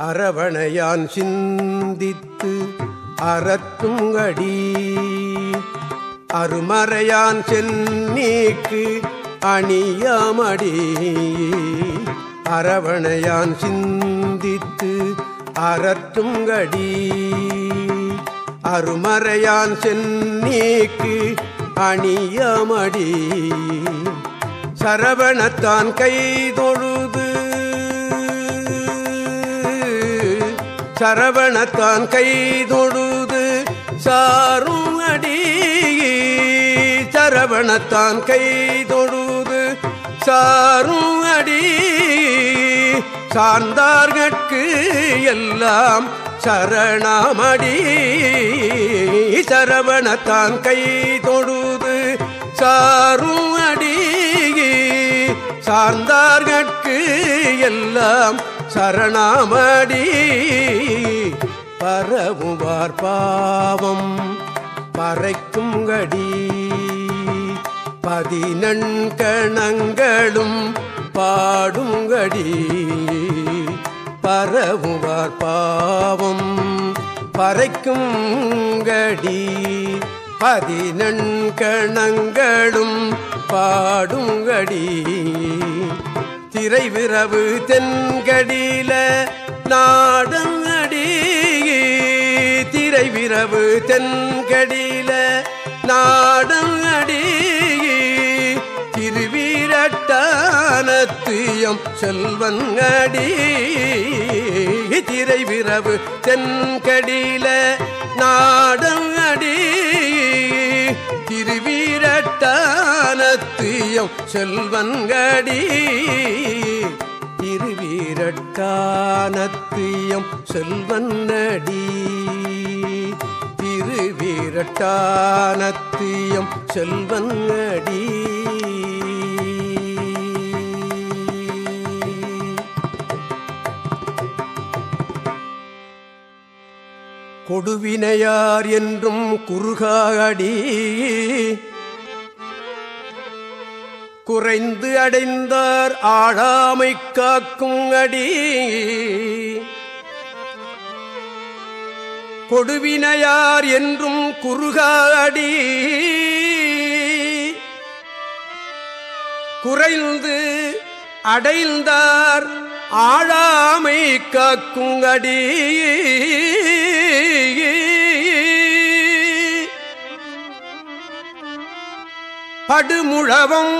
அரவணையான் சிந்தித்து அறத்துங்கடி அருமறையான் சென்னீக்கு அணியாமடி அரவணையான் சிந்தித்து அறத்துங்கடி அருமறையான் சென்னீக்கு அணியாமடி சரவணத்தான் கைதொழு சரவணத்தான் கைதொழுது சாரும் அடி சரவணத்தான் கைதொழுது சாரும் அடி சார்ந்தார்கட்கு எல்லாம் சரணமடி. சரவணத்தான் கைதொழுது சாரும் அடி சார்ந்தார்கட்கு எல்லாம் சரணாமடி. பரவுவார் பாவம் பறைக்கும் கடி. பதினண்கணங்களும் பாடுங்கடி பரவுவார் பாவம் பறைக்கும் கடி. பதினண்கணங்களும் பாடுங்கடி திரை விரவு தென்கடியில நாடங்கடி. திரை விரவு தென்கடியில நாடங்கடி. திருவீரட்டானத்தியம் செல்வங்கடி. திரை விரவு தென்கடியில நாடங்கடி. திருவீரட்டானத்தியம் செல்வன்கடி திருவீரட்டானத்தியம் செல்வன்னடி திருவீரட்டானத்தியம் செல்வன்னடி கொடுவினையார் என்றும் குறுகாடி குறைந்து அடைந்தார் ஆழாமை காக்கும் அடி. கொடுவினையார் என்றும் குறுகாடி குறைந்து அடைந்தார் ஆழாமை காக்கும் அடி. படுமுழவம்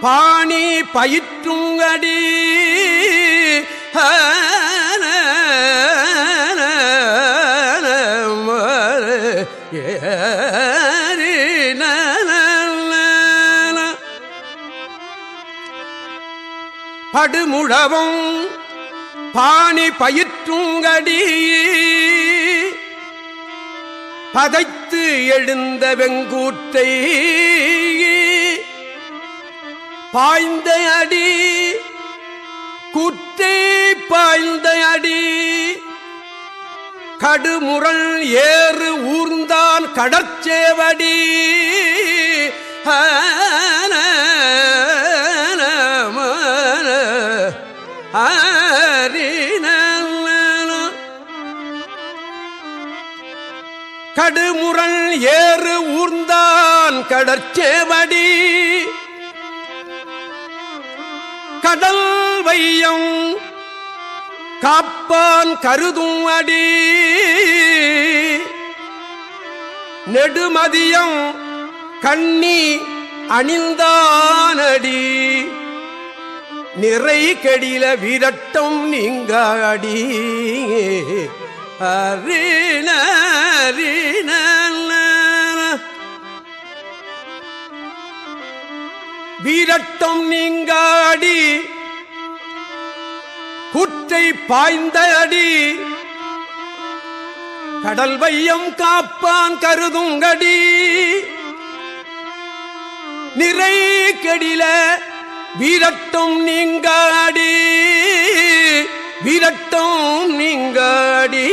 பாணி பயிற்றுங்கடி. படுமுழவும் பாணி பயிற்றுங்கடி. பதைத்து எழுந்த வெங்கூற்றை பாய்ந்த அடி குற்றே பாய்ந்த அடி. கடுமுரள் ஏறு ஊர்ந்தான் கடற்சேவடி. கடுமுரள் ஏறு ஊர்ந்தான் கடற்சேவடி. கடல் வையம் காப்பான் கருதும் அடி. நெடுமதியம் கண்ணி அணிந்தானடி. நிறை கெடில விரட்டம் நீங்காடி. அறின அறின வீரட்டம் நீங்காடி. குற்றை பாய்ந்த அடி. கடல் வையம் காப்பான் கருதுங்கடி நிறை கெடில வீரட்டும் நீங்காடி. வீரட்டும் நீங்காடி.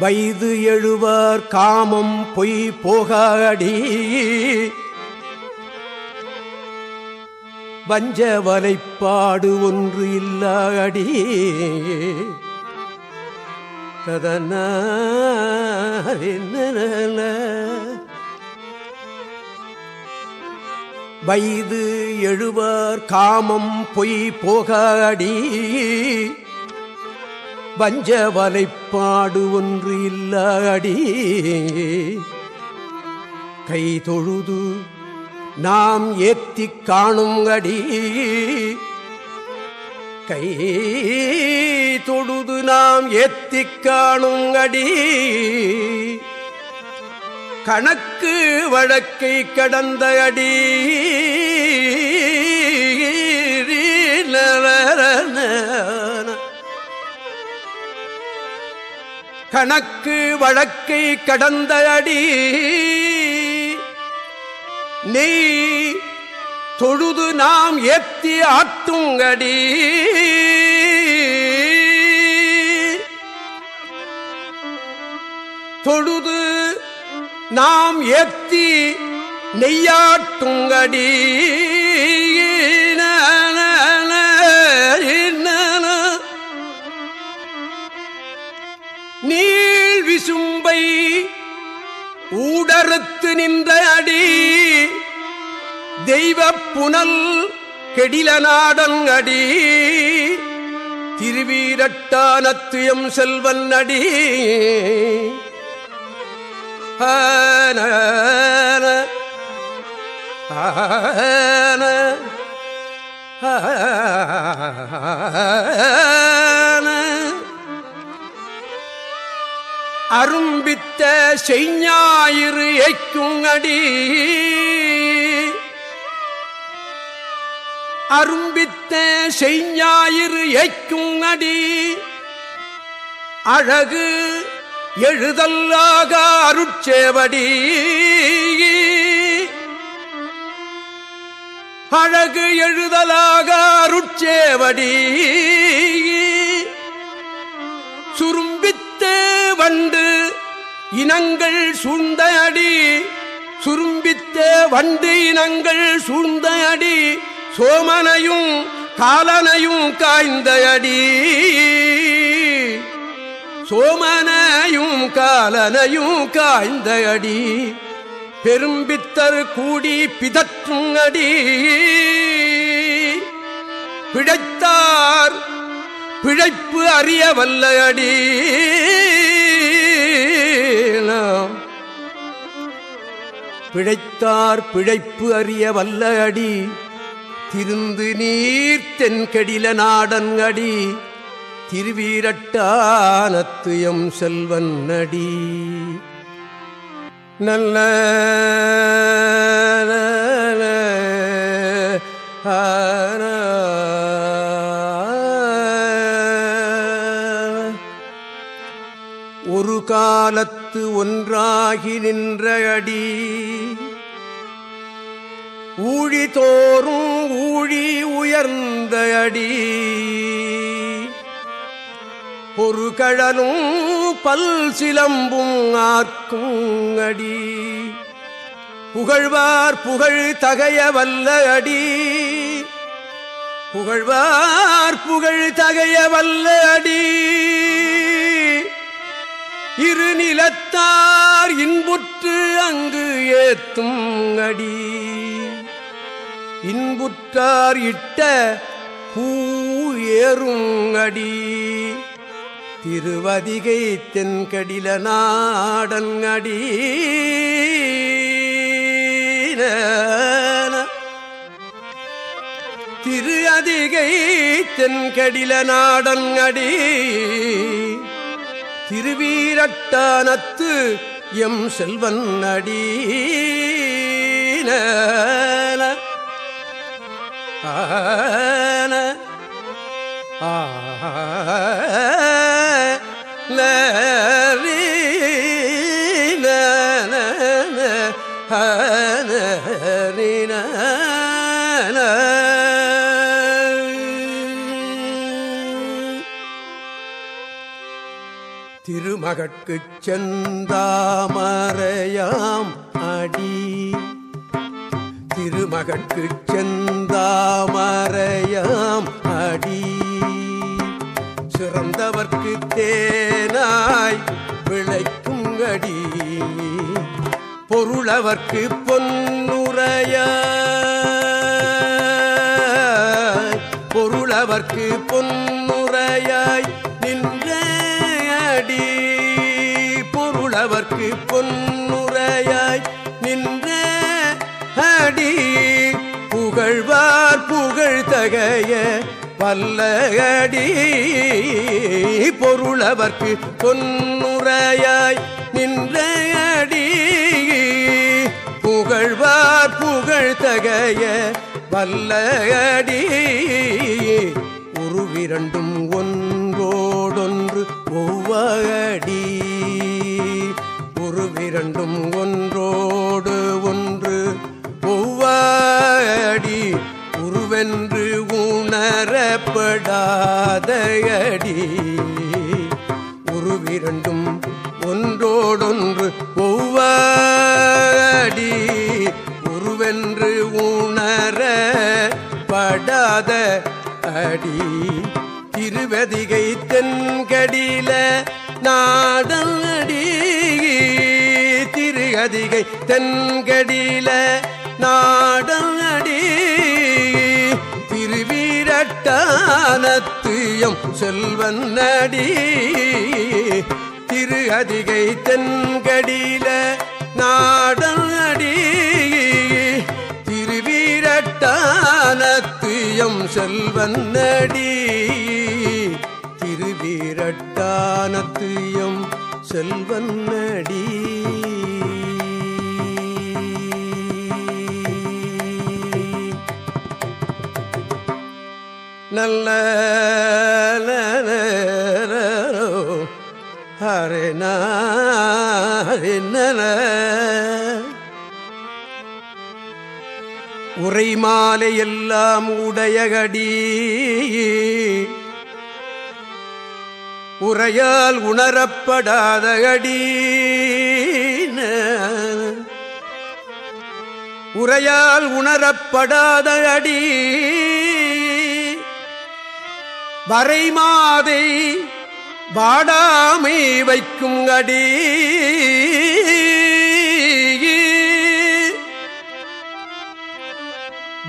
வைது எழுவார் காமம் பொய் போகாடி வஞ்ச வலைப்பாடு ஒன்று இல்லாடி ததன வைது எழுவார் காமம் பொய் போகாடி வஞ்சவலைப்பாடு ஒன்று இல்லாடி. கை தொழுது நாம் ஏத்திக் காணும் அடி கை தொழுது நாம் ஏத்திக் காணும் அடி கணக்கு வழக்கை கடந்த அடி கணக்கு வழக்கை கடந்த அடி. நெய் தொழுது நாம் ஏத்தி ஆட்டுங்கடி தொழுது நாம் ஏத்தி நெய்யாட்டுங்கடி ஊடறுத்து நின்ற அடி தெய்வ புனல் கெடில நாடன் அடி திருவீரட்டானத்துயம் செல்வன் அடி ஆன ஆன அரும்பித்த செய்ஞாயிறு எய்க்குங்கடி அரும்பித்த செய்ஞாயிறு எய்க்குங்கடி அழகு எழுதல்லாக அருட்சேவடி. அழகு எழுதலாக அருட்சேவடி. வண்டு இனங்கள் சூழ்ந்த அடி சுரும்பித்த வண்டு இனங்கள் சூழ்ந்த அடி சோமனையும் காலனையும் காய்ந்த அடி சோமனையும் காலனையும் காய்ந்த அடி பெரும்பித்தர் கூடி பிதற்றும் அடி பிழைத்தார் பிழைப்பு அறிய வல்ல அடி பிழைத்தார் பிழைப்பு அறிய வல்ல அடி திருந்து நீர் தென்கடில நாடன் அடி திருவீரட்டானத்துயம் செல்வன் அடி. நல்ல ஒரு காலத்து ஒன்றாகி நின்ற அடி ஊழி தோறும் ஊழி உயர்ந்த அடி ஒரு கழலும் பல் சிலம்பும் ஆர்க்கும் அடி புகழ்வார் புகழ் தகைய வல்ல அடி புகழ்வார் புகழ் தகைய வல்ல அடி இரு நிலத்தார் இன்புற்று அங்கு ஏத்தும் அடி. இன்புற்றார் இட்ட பூ ஏறும் அடி. திருவதிகை தென்கடில நாடன் அடி. திரு அதிகை தென்கடில நாடன் அடி. திருவீரட்டானத்து எம் செல்வன் அடி ஆன திருமகட்குச் செந்தாமரையாம் அடி. திரும மகட்கு செந்தாமரையாம் அடி. சிறந்தவர்க்கு தேனாய் விளைக்கும் அடி. பொருளவர்க்கு பொன்னுரைய பொருளவர்க்கு பொன்னுரையாய் பொருளவர்க்கு பொன்னுரையாய் நின்ற அடி புகழ்வார் புகழ் தகைய பல்லகடி பொருளவர்க்கு பொன்னுரையாய் நின்ற அடி புகழ்வார் புகழ் தகைய வல்லடி உருவிரண்டும் ஒன்றோடொன்று ஒவ்வடி இரண்டும் ஒன்றோடு ஒன்று ஒவ்வடி உருவென்று உணரப்படாதையடி. உருவிரண்டும் ஒன்றோடு தென்கடியில தென்கடில நாடடி திருவீரட்டானத்துயம் செல்வன் நடி திரு அதிகை தென்கடியில நாடடி திருவீரட்டானத்துயம் செல்வன் நடி திருவீரட்டானத்துயம் செல்வன் நடி நல்ல ஹரே நல உரை மாலை எல்லாம் உடையகடி. உரையால் உணரப்படாதகடி. உரையால் உணரப்படாத அடி வரைமாதை வாடாமை வைக்கும் அடி.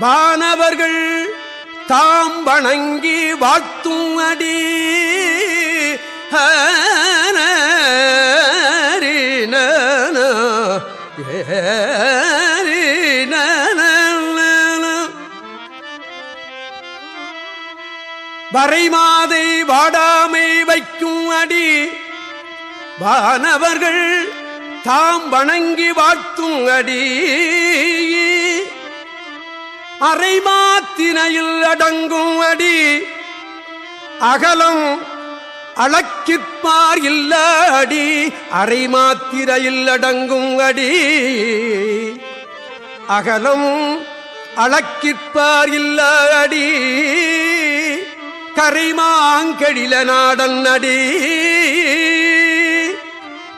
வானவர்கள் தாம் வணங்கி வாழ்த்தும் அடி. வரைமாதை வாடாமை வைக்கும் அடி. வானவர்கள் தாம் வணங்கி வாழ்த்தும் அடி. அரைமாத்தினையில் அடங்கும் அடி. அகலம் அளக்கிற்பார் இல்ல அடி. அரைமாத்திரையில் அடங்கும் அடி. அகலம் அளக்கிற்பார் இல்ல அடி. கரைமாங்கெழில நாடன் நடி.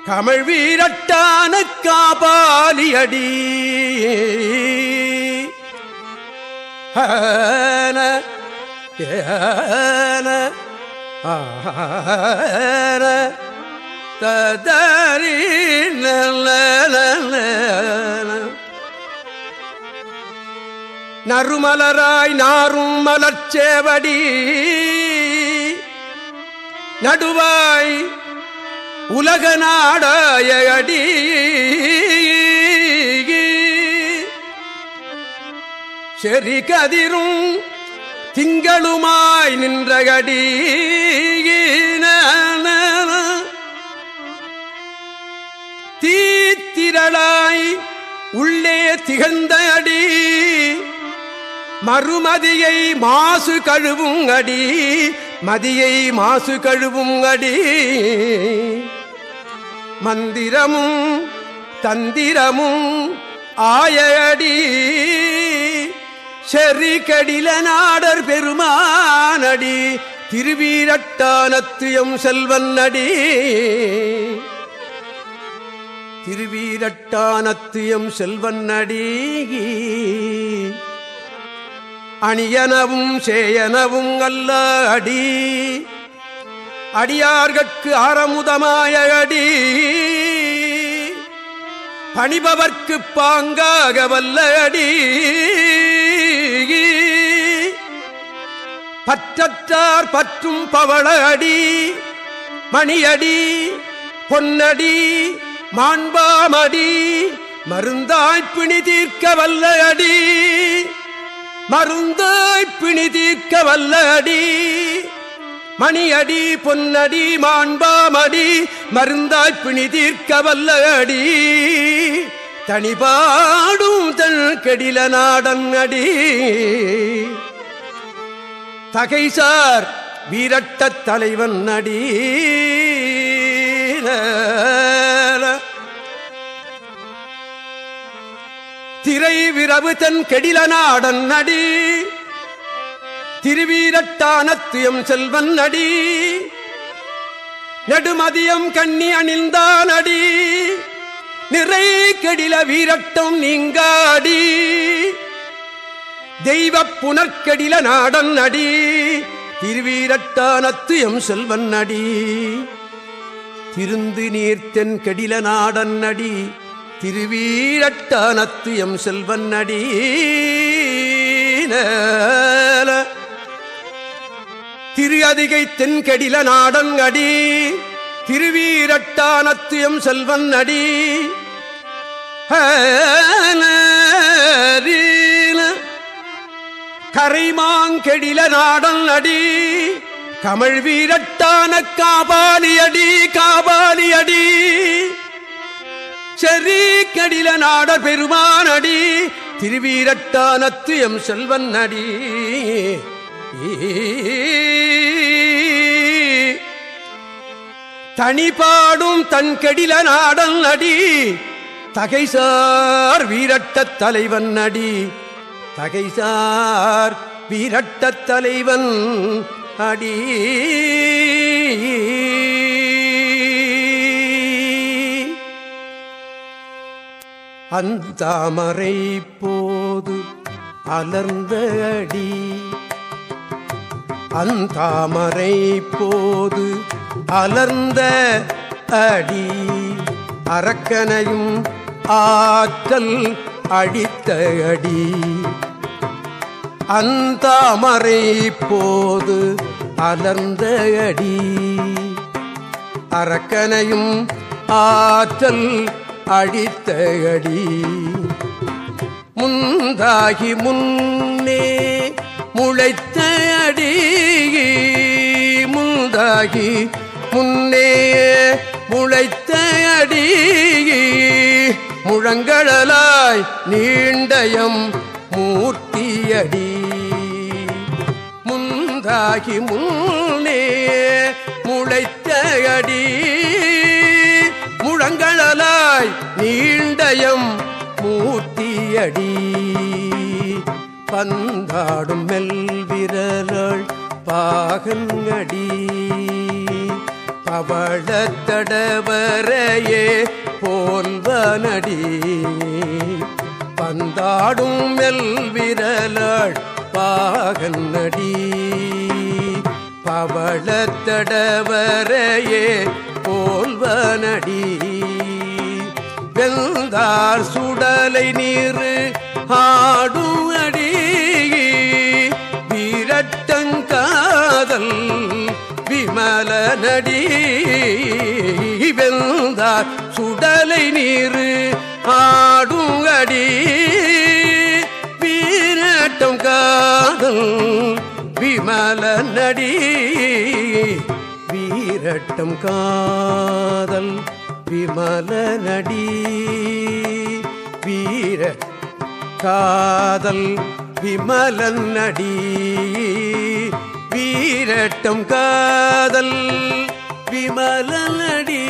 கமல் வீரட்டான காபாலி அடி ஹன ஏன நறுமலராய் நாரும் மலர்ச்சேவடி நடுவாய் உலக நாடாய அடி. செறி கதிரும் திங்களுமாய் நின்றகடி தீத்திரளாய் உள்ளே திகழ்ந்த அடி. மறுமதியை மாசு கழுவும் அடி. மதியை மாசு கழுவும் அடி. மந்திரமும் தந்திரமும் ஆயடி செறி கடில நாடர் பெருமானடி திருவீரட்டானத்துயம் செல்வன் அடி. திருவீரட்டானத்தியம் செல்வன்னடி அணியனவும் சேயனவும் அல்ல அடி. அடியார்கட்கு அறமுதமாய அடி பணிபவர்க்கு பாங்காக வல்ல அடி பற்றற்றார் பற்றும் பவள அடி மணியடி பொன்னடி மாண்பாமடி. மருந்தாய்ப்பிணி தீர்க்க வல்ல அடி மருந்தாய் பிணி தீர்க்க வல்ல மணியடி பொன்னடி மாண்பாமடி மருந்தாய் பிணி தீர்க்க வல்ல தனிபாடும் தன் கெடில நாடன் அடி தகைசார் வீரட்ட தலைவன் அடி. திரை விரவு தன் கெடில நாடன் நடி திருவீரட்டானத்துயம் செல்வன் நடி நெடுமதியம் கண்ணி அணிந்தான் அடி. நிறை கெடில வீரட்டம் நீங்காடி. தெய்வ புனர்கடில நாடன் அடி. திருவீரட்டானத்து எம் செல்வன் அடி. திருந்து நீர்த்தென் கெடில நாடன் அடி. திருவீரட்டானத்து எம் செல்வன் அடி திரு அதிகை தென்கடில நாடன் அடி திருவீரட்டானத்து எம் செல்வன் அடி கரைமாங்கெடில நாடன் அடி கமழ் வீரட்டான காபாலி அடி காபாலி அடி செறி கடில நாடர் பெருமானடி திருவீரட்டானத்து எம் செல்வன் அடி தனிபாடும் தன் கடில நாடல் அடி தகைசார் வீரட்ட தலைவன் அடி தகைசார் வீரட்ட தலைவன் அடி. அந்தாமரை போது அலர்ந்த அடி அந்தாமரை போது அலர்ந்த அடி. அரக்கனையும் ஆற்றல் அடித்த அடி. அந்தாமரை போது அலர்ந்த அடி. அரக்கனையும் ஆற்றல் அடித்த அடி முந்தாகி முன்னே முளைத்த அடி. முந்தாகி முன்னே முளைத்த அடி. முழங்களாய் நீண்டயம் மூர்த்தியடி. முந்தாகி முன்னே முளைத்த அடி. முழங்கடலாய் நீண்டயம் மூர்த்தியடி. பந்தாடும் மெல்விரலாள் பாகங்கடி. பவழத்தடவரையே போல்வனடி பந்தாடும் மெல்விரலாள் பாகநடி பவளத்தடவரையே போல்வனடி வெந்தார் சுடலை நீர் ஆடும் அடி. வீரட்டங்காதல் விமல நடி. வெந்தார் சுடலை நீர் ஆடும் அடி. வீரட்டம் காதல் விமல நடி. வீரட்டம் காதல் விமல நடி வீர காதல் விமலன் நடி வீரட்டம் காதல் விமலன் நடி